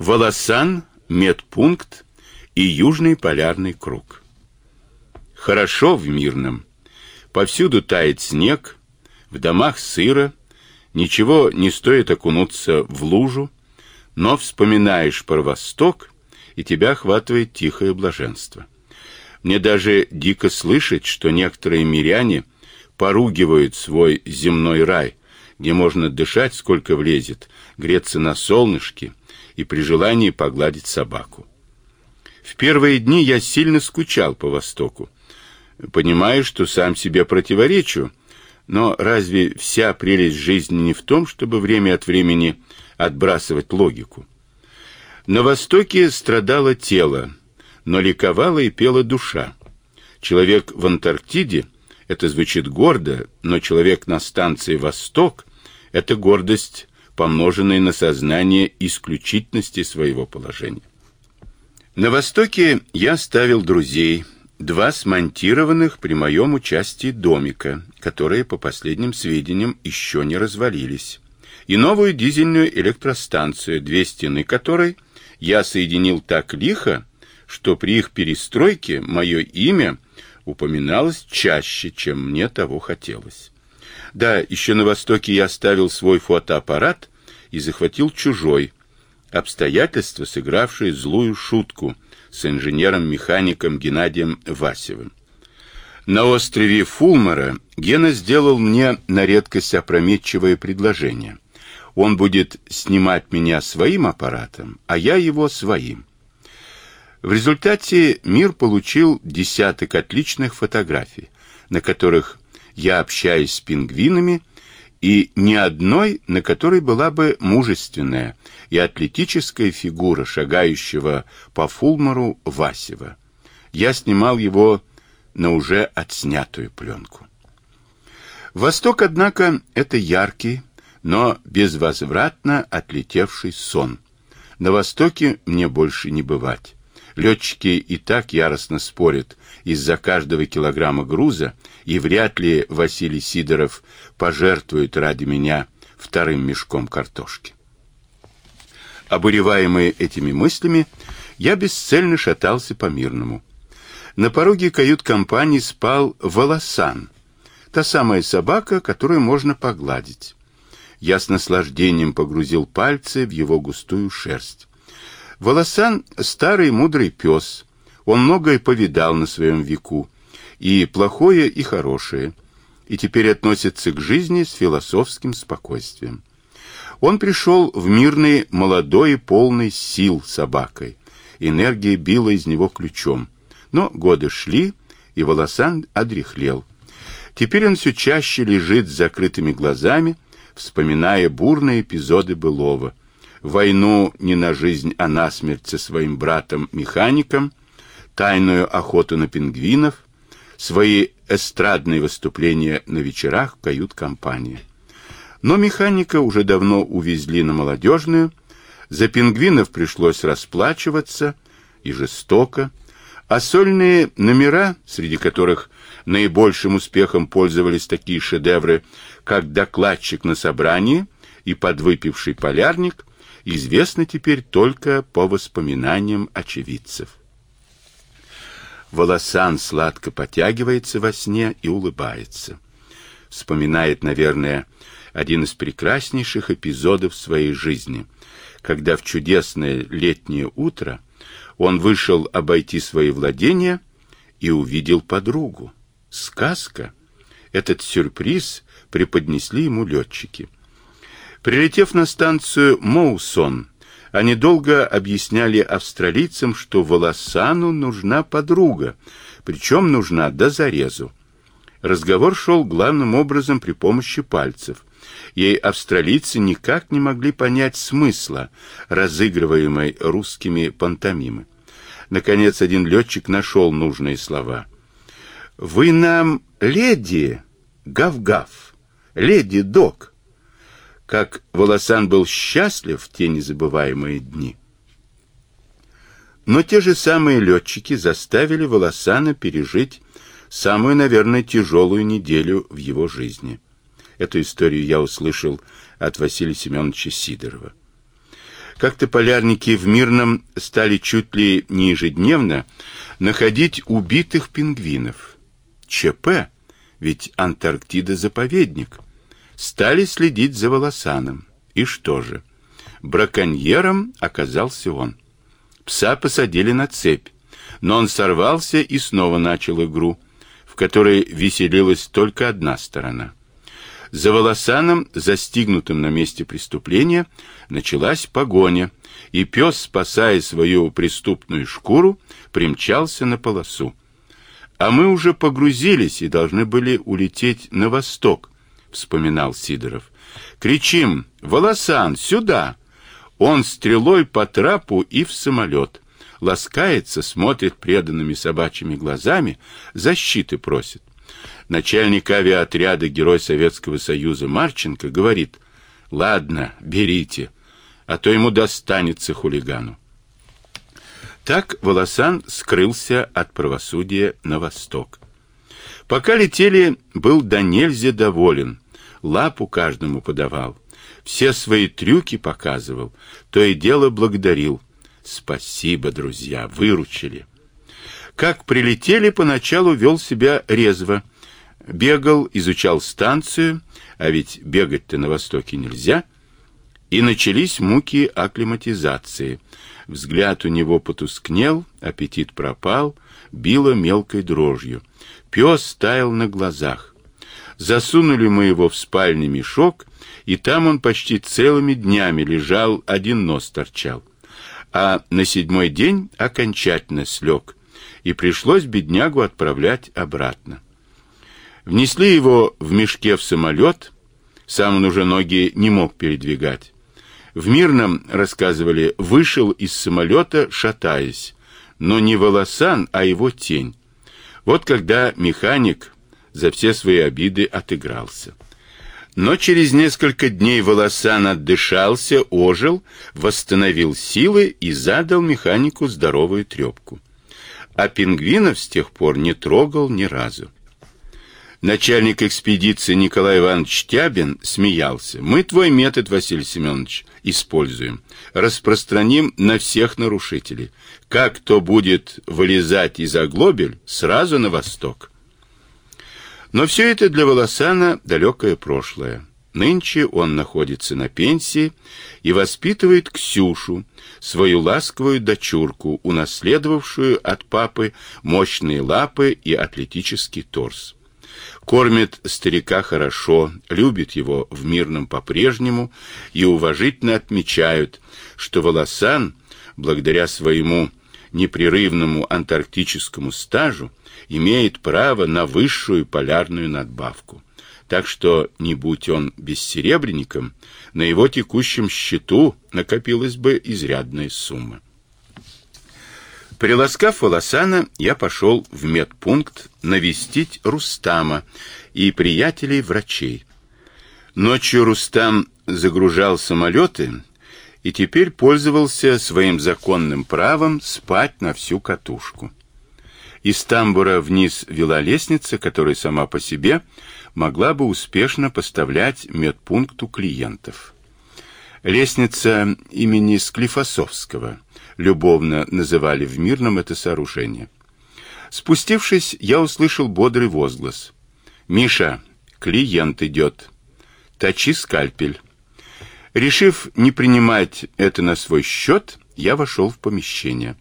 Волосан, медпункт и Южный полярный круг. Хорошо в Мирном. Повсюду тает снег, в домах сыро, ничего не стоит окунуться в лужу, но вспоминаешь про Восток, и тебя охватывает тихое блаженство. Мне даже дико слышать, что некоторые миряне поругивают свой земной рай, где можно дышать сколько влезет, греться на солнышке и при желании погладить собаку. В первые дни я сильно скучал по Востоку. Понимаю, что сам себе противоречу, но разве вся прелесть жизни не в том, чтобы время от времени отбрасывать логику? На Востоке страдало тело, но ликовала и пела душа. Человек в Антарктиде — это звучит гордо, но человек на станции «Восток» — это гордость, помноженная на сознание исключительности своего положения. На Востоке я ставил друзей, два смонтированных при моем участии домика, которые, по последним сведениям, еще не развалились, и новую дизельную электростанцию, две стены которой я соединил так лихо, что при их перестройке мое имя упоминалось чаще, чем мне того хотелось. Да, еще на Востоке я оставил свой фотоаппарат и захватил чужой, обстоятельства, сыгравшие злую шутку с инженером-механиком Геннадием Васевым. На острове Фулмара Гена сделал мне на редкость опрометчивое предложение. Он будет снимать меня своим аппаратом, а я его своим. В результате мир получил десяток отличных фотографий, на которых я общаюсь с пингвинами, и ни одной, на которой была бы мужественная и атлетическая фигура шагающего по Фулмару Васева. Я снимал его на уже отснятую пленку. Восток, однако, это яркий, но безвозвратно отлетевший сон. На Востоке мне больше не бывать. Летчики и так яростно спорят из-за каждого килограмма груза, и вряд ли Василий Сидоров пожертвует ради меня вторым мешком картошки. Обуреваемый этими мыслями, я бесцельно шатался по мирному. На пороге кают-компании спал Волосан, та самая собака, которую можно погладить. Я с наслаждением погрузил пальцы в его густую шерсть. Волосан — старый мудрый пес. Он многое повидал на своем веку, и плохое, и хорошее, и теперь относится к жизни с философским спокойствием. Он пришел в мирный, молодой полный сил собакой. Энергия била из него ключом. Но годы шли, и Волосан одряхлел. Теперь он все чаще лежит с закрытыми глазами, вспоминая бурные эпизоды былого, войну не на жизнь, а на смерть со своим братом-механиком, тайную охоту на пингвинов, свои эстрадные выступления на вечерах в кают-компании. Но механика уже давно увезли на молодежную, за пингвинов пришлось расплачиваться, и жестоко, а сольные номера, среди которых наибольшим успехом пользовались такие шедевры, как «Докладчик на собрании» и «Подвыпивший полярник», известно теперь только по воспоминаниям очевидцев. Волосан сладко потягивается во сне и улыбается. Вспоминает, наверное, один из прекраснейших эпизодов своей жизни, когда в чудесное летнее утро он вышел обойти свои владения и увидел подругу. Сказка. Этот сюрприз преподнесли ему летчики. Прилетев на станцию Моусон, они долго объясняли австралийцам, что Волосану нужна подруга, причем нужна до зарезу. Разговор шел главным образом при помощи пальцев. Ей австралийцы никак не могли понять смысла разыгрываемой русскими пантомимы. Наконец один летчик нашел нужные слова. «Вы нам леди Гав-Гав, леди Док, как Волосан был счастлив в те незабываемые дни. Но те же самые летчики заставили Волосана пережить самую, наверное, тяжелую неделю в его жизни. Эту историю я услышал от Василия Семеновича Сидорова. Как-то полярники в Мирном стали чуть ли не ежедневно находить убитых пингвинов. ЧП, ведь Антарктида заповедник. Стали следить за Волосаном. И что же? Браконьером оказался он. Пса посадили на цепь, но он сорвался и снова начал игру, в которой веселилась только одна сторона. За Волосаном, застигнутым на месте преступления, началась погоня, и пес, спасая свою преступную шкуру, примчался на полосу. А мы уже погрузились и должны были улететь на восток, вспоминал Сидоров. Кричим: "Волосан, сюда!" Он стрелой по трапу и в самолет. Ласкается, смотрит преданными собачьими глазами, защиты просит. Начальник авиаотряда Герой Советского Союза Марченко говорит: "Ладно, берите, а то ему достанется хулигану". Так Волосан скрылся от правосудия на восток. Пока летели, был до доволен, лапу каждому подавал, все свои трюки показывал, то и дело благодарил. Спасибо, друзья, выручили. Как прилетели, поначалу вел себя резво, бегал, изучал станцию, а ведь бегать-то на востоке нельзя, и начались муки акклиматизации. Взгляд у него потускнел, аппетит пропал, било мелкой дрожью. Пес таял на глазах. Засунули мы его в спальный мешок, и там он почти целыми днями лежал, один нос торчал. А на седьмой день окончательно слег, и пришлось беднягу отправлять обратно. Внесли его в мешке в самолет, сам он уже ноги не мог передвигать. В Мирном, рассказывали, вышел из самолета, шатаясь, но не волосан, а его тень. Вот когда механик за все свои обиды отыгрался. Но через несколько дней волосан отдышался, ожил, восстановил силы и задал механику здоровую трепку. А пингвинов с тех пор не трогал ни разу. Начальник экспедиции Николай Иванович Тябин смеялся. Мы твой метод, Василий Семенович, используем. Распространим на всех нарушителей. Как кто будет вылезать из оглобель, сразу на восток. Но все это для Волосана далекое прошлое. Нынче он находится на пенсии и воспитывает Ксюшу, свою ласковую дочурку, унаследовавшую от папы мощные лапы и атлетический торс кормит старика хорошо, любит его в мирном по-прежнему и уважительно отмечают, что Волосан, благодаря своему непрерывному антарктическому стажу, имеет право на высшую полярную надбавку. Так что, не будь он бессеребренником, на его текущем счету накопилась бы изрядная сумма. Приласкав Волосана, я пошел в медпункт навестить Рустама и приятелей-врачей. Ночью Рустам загружал самолеты и теперь пользовался своим законным правом спать на всю катушку. Из тамбура вниз вела лестница, которая сама по себе могла бы успешно поставлять медпункту клиентов. Лестница имени Склифосовского – любовно называли в Мирном это сооружение. Спустившись, я услышал бодрый возглас. «Миша, клиент идет. Точи скальпель». Решив не принимать это на свой счет, я вошел в помещение.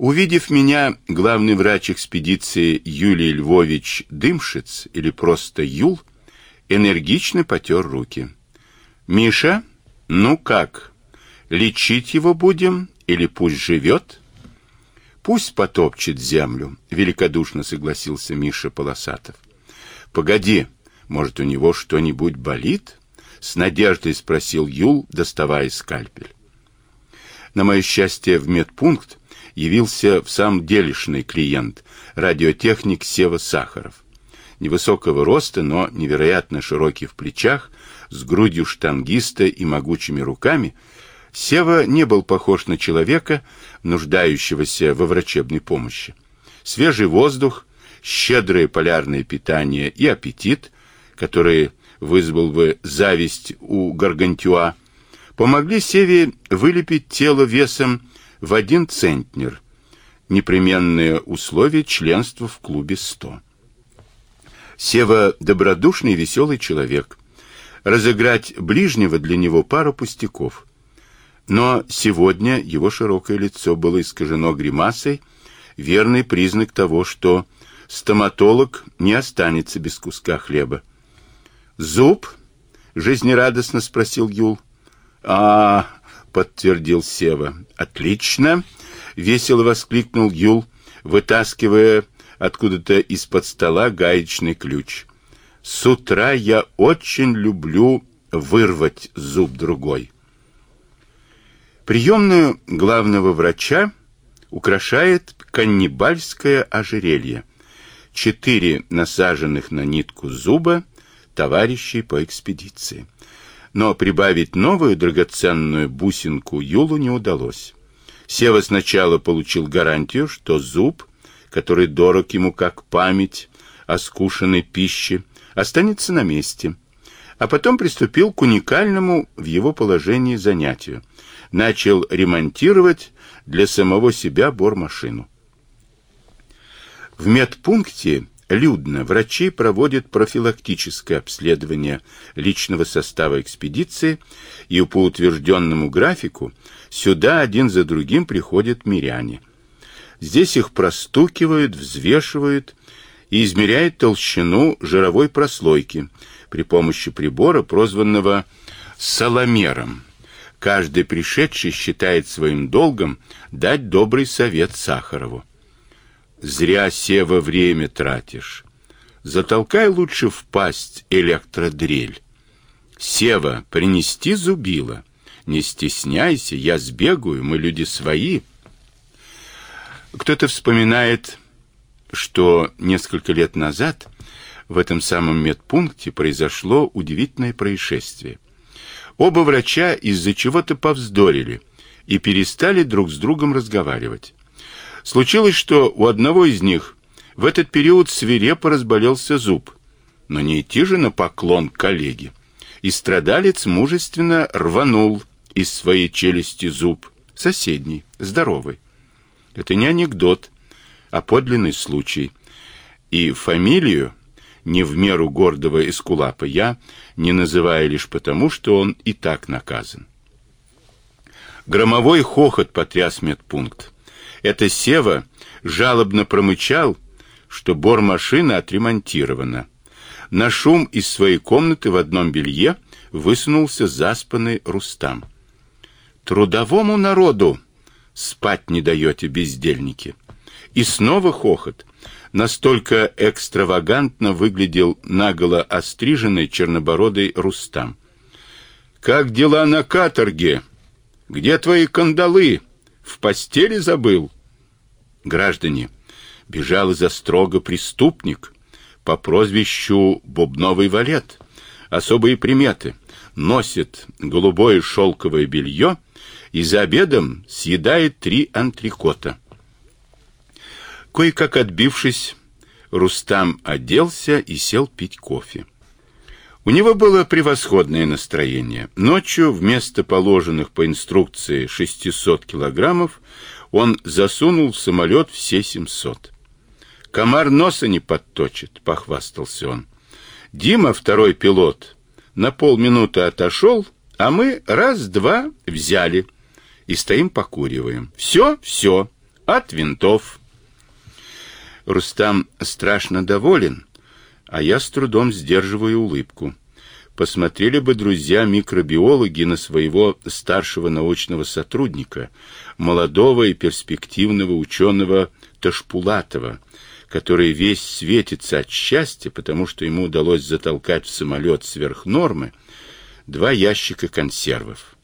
Увидев меня, главный врач экспедиции Юлий Львович Дымшиц, или просто Юл, энергично потер руки. «Миша, ну как?» Лечить его будем или пусть живет?» «Пусть потопчет землю», — великодушно согласился Миша Полосатов. «Погоди, может, у него что-нибудь болит?» — с надеждой спросил Юл, доставая скальпель. На мое счастье, в медпункт явился в самом делешный клиент, радиотехник Сева Сахаров. Невысокого роста, но невероятно широкий в плечах, с грудью штангиста и могучими руками — Сева не был похож на человека, нуждающегося во врачебной помощи. Свежий воздух, щедрое полярное питание и аппетит, который вызвал бы зависть у Гаргантюа, помогли Севе вылепить тело весом в один центнер, непременное условие членства в клубе 100. Сева добродушный и веселый человек. Разыграть ближнего для него пару пустяков. Но сегодня его широкое лицо было искажено гримасой, верный признак того, что стоматолог не останется без куска хлеба. «Зуб?» — жизнерадостно спросил Юл. «А, — подтвердил Сева. «Отлично!» — весело воскликнул Юл, вытаскивая откуда-то из-под стола гаечный ключ. «С утра я очень люблю вырвать зуб другой». Приемную главного врача украшает каннибальское ожерелье. Четыре насаженных на нитку зуба товарищей по экспедиции. Но прибавить новую драгоценную бусинку Юлу не удалось. Сева сначала получил гарантию, что зуб, который дорог ему как память о скушенной пище, останется на месте, а потом приступил к уникальному в его положении занятию начал ремонтировать для самого себя бормашину. В медпункте людно врачи проводят профилактическое обследование личного состава экспедиции, и по утвержденному графику сюда один за другим приходят миряне. Здесь их простукивают, взвешивают и измеряют толщину жировой прослойки при помощи прибора, прозванного соломером. Каждый пришедший считает своим долгом дать добрый совет Сахарову. Зря, Сева, время тратишь. Затолкай лучше в пасть электродрель. Сева, принести зубило. Не стесняйся, я сбегаю, мы люди свои. Кто-то вспоминает, что несколько лет назад в этом самом медпункте произошло удивительное происшествие. Оба врача из-за чего-то повздорили и перестали друг с другом разговаривать. Случилось, что у одного из них в этот период свирепо разболелся зуб, но не идти же на поклон к коллеге. И страдалец мужественно рванул из своей челюсти зуб, соседний, здоровый. Это не анекдот, а подлинный случай. И фамилию не в меру гордого эскулапа я не называю лишь потому, что он и так наказан. Громовой хохот потряс медпункт. Это Сева жалобно промычал, что бормашина отремонтирована. На шум из своей комнаты в одном белье высунулся заспанный Рустам. Трудовому народу спать не даете, бездельники. И снова хохот настолько экстравагантно выглядел наголо остриженный чернобородый Рустам. «Как дела на каторге? Где твои кандалы? В постели забыл?» «Граждане, бежал из-за строго преступник по прозвищу Бубновый валет. Особые приметы. Носит голубое шелковое белье и за обедом съедает три антрикота». Кое-как отбившись, Рустам оделся и сел пить кофе. У него было превосходное настроение. Ночью вместо положенных по инструкции 600 килограммов он засунул в самолет все 700. Комар носа не подточит, похвастался он. Дима, второй пилот, на полминуты отошел, а мы раз-два взяли и стоим покуриваем. Все, все, от винтов. Рустам страшно доволен, а я с трудом сдерживаю улыбку. Посмотрели бы друзья-микробиологи на своего старшего научного сотрудника, молодого и перспективного ученого Ташпулатова, который весь светится от счастья, потому что ему удалось затолкать в самолет сверх нормы два ящика консервов.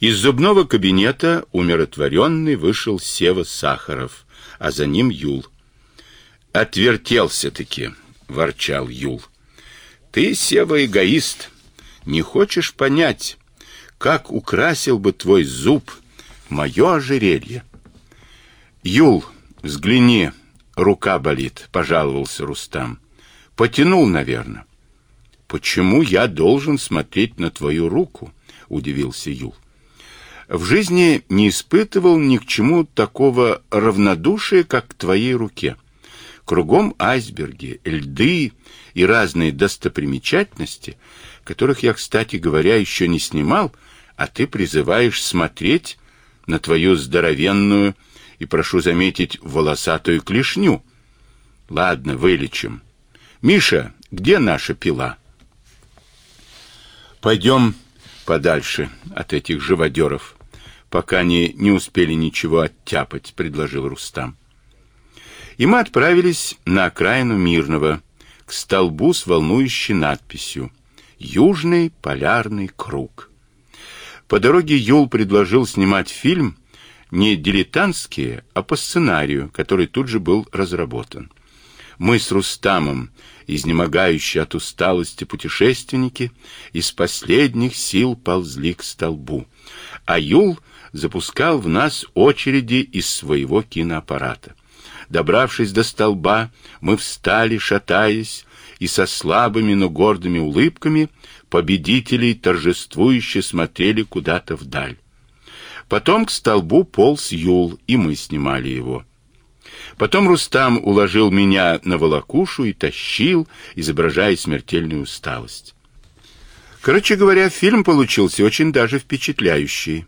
Из зубного кабинета умиротворенный вышел Сева Сахаров, а за ним Юл. «Отвертелся-таки», — ворчал Юл. «Ты, Сева, эгоист, не хочешь понять, как украсил бы твой зуб мое ожерелье?» «Юл, взгляни, рука болит», — пожаловался Рустам. «Потянул, наверное». «Почему я должен смотреть на твою руку?» — удивился Юл. В жизни не испытывал ни к чему такого равнодушия, как к твоей руке. Кругом айсберги, льды и разные достопримечательности, которых я, кстати говоря, еще не снимал, а ты призываешь смотреть на твою здоровенную и, прошу заметить, волосатую клешню. Ладно, вылечим. Миша, где наша пила? Пойдем подальше от этих живодеров, пока они не успели ничего оттяпать, предложил Рустам. И мы отправились на окраину Мирного, к столбу с волнующей надписью «Южный полярный круг». По дороге Юл предложил снимать фильм не дилетантские, а по сценарию, который тут же был разработан. Мы с Рустамом, изнемогающие от усталости путешественники, из последних сил ползли к столбу, а Юл запускал в нас очереди из своего киноаппарата. Добравшись до столба, мы встали, шатаясь, и со слабыми, но гордыми улыбками победителей торжествующе смотрели куда-то вдаль. Потом к столбу полз Юл, и мы снимали его. Потом Рустам уложил меня на волокушу и тащил, изображая смертельную усталость. Короче говоря, фильм получился очень даже впечатляющий,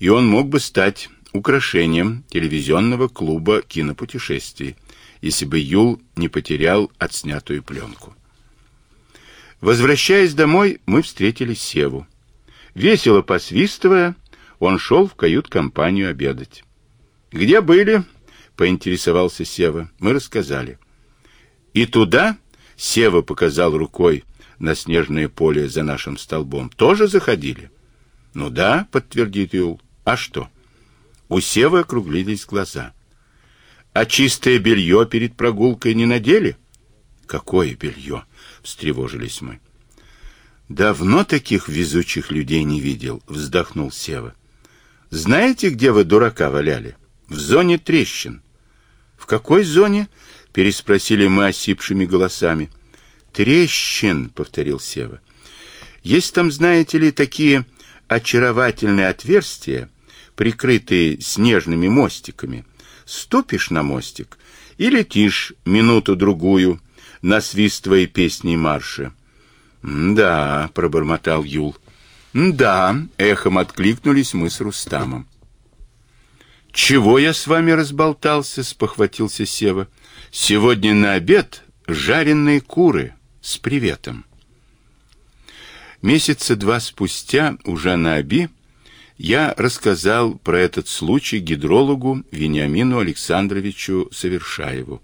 и он мог бы стать украшением телевизионного клуба кинопутешествий, если бы Юл не потерял отснятую пленку. Возвращаясь домой, мы встретили Севу. Весело посвистывая, он шел в кают-компанию обедать. «Где были?» — поинтересовался Сева. Мы рассказали. «И туда?» — Сева показал рукой на снежное поле за нашим столбом. «Тоже заходили?» «Ну да», — подтвердит Юл. «А что?» У Севы округлились глаза. «А чистое белье перед прогулкой не надели?» «Какое белье?» — встревожились мы. «Давно таких везучих людей не видел», — вздохнул Сева. «Знаете, где вы дурака валяли? В зоне трещин». «В какой зоне?» — переспросили мы осипшими голосами. «Трещин», — повторил Сева. «Есть там, знаете ли, такие очаровательные отверстия, прикрытые снежными мостиками. Ступишь на мостик и летишь минуту-другую, насвистывая песни и марши. «Да», — пробормотал Юл. «Да», — эхом откликнулись мы с Рустамом. «Чего я с вами разболтался?» — спохватился Сева. «Сегодня на обед жареные куры с приветом». Месяца два спустя, уже на Оби, я рассказал про этот случай гидрологу Вениамину Александровичу Совершаеву.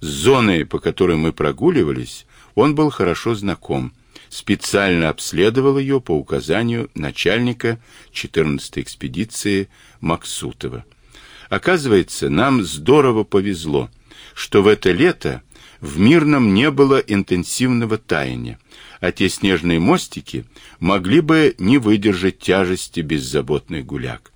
С зоной, по которой мы прогуливались, он был хорошо знаком, специально обследовал ее по указанию начальника 14-й экспедиции Максутова. Оказывается, нам здорово повезло, что в это лето в Мирном не было интенсивного таяния, а те снежные мостики могли бы не выдержать тяжести беззаботных гуляк.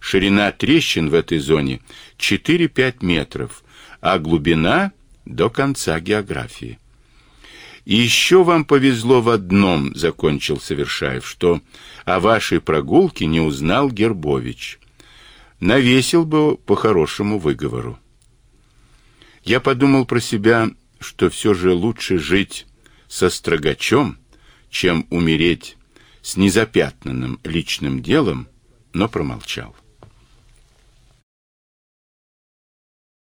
Ширина трещин в этой зоне 4-5 метров, а глубина до конца географии. И еще вам повезло в одном, закончил Совершаев, что о вашей прогулке не узнал Гербович. Навесил бы по хорошему выговору. Я подумал про себя, что все же лучше жить со строгачом, чем умереть с незапятнанным личным делом, но промолчал.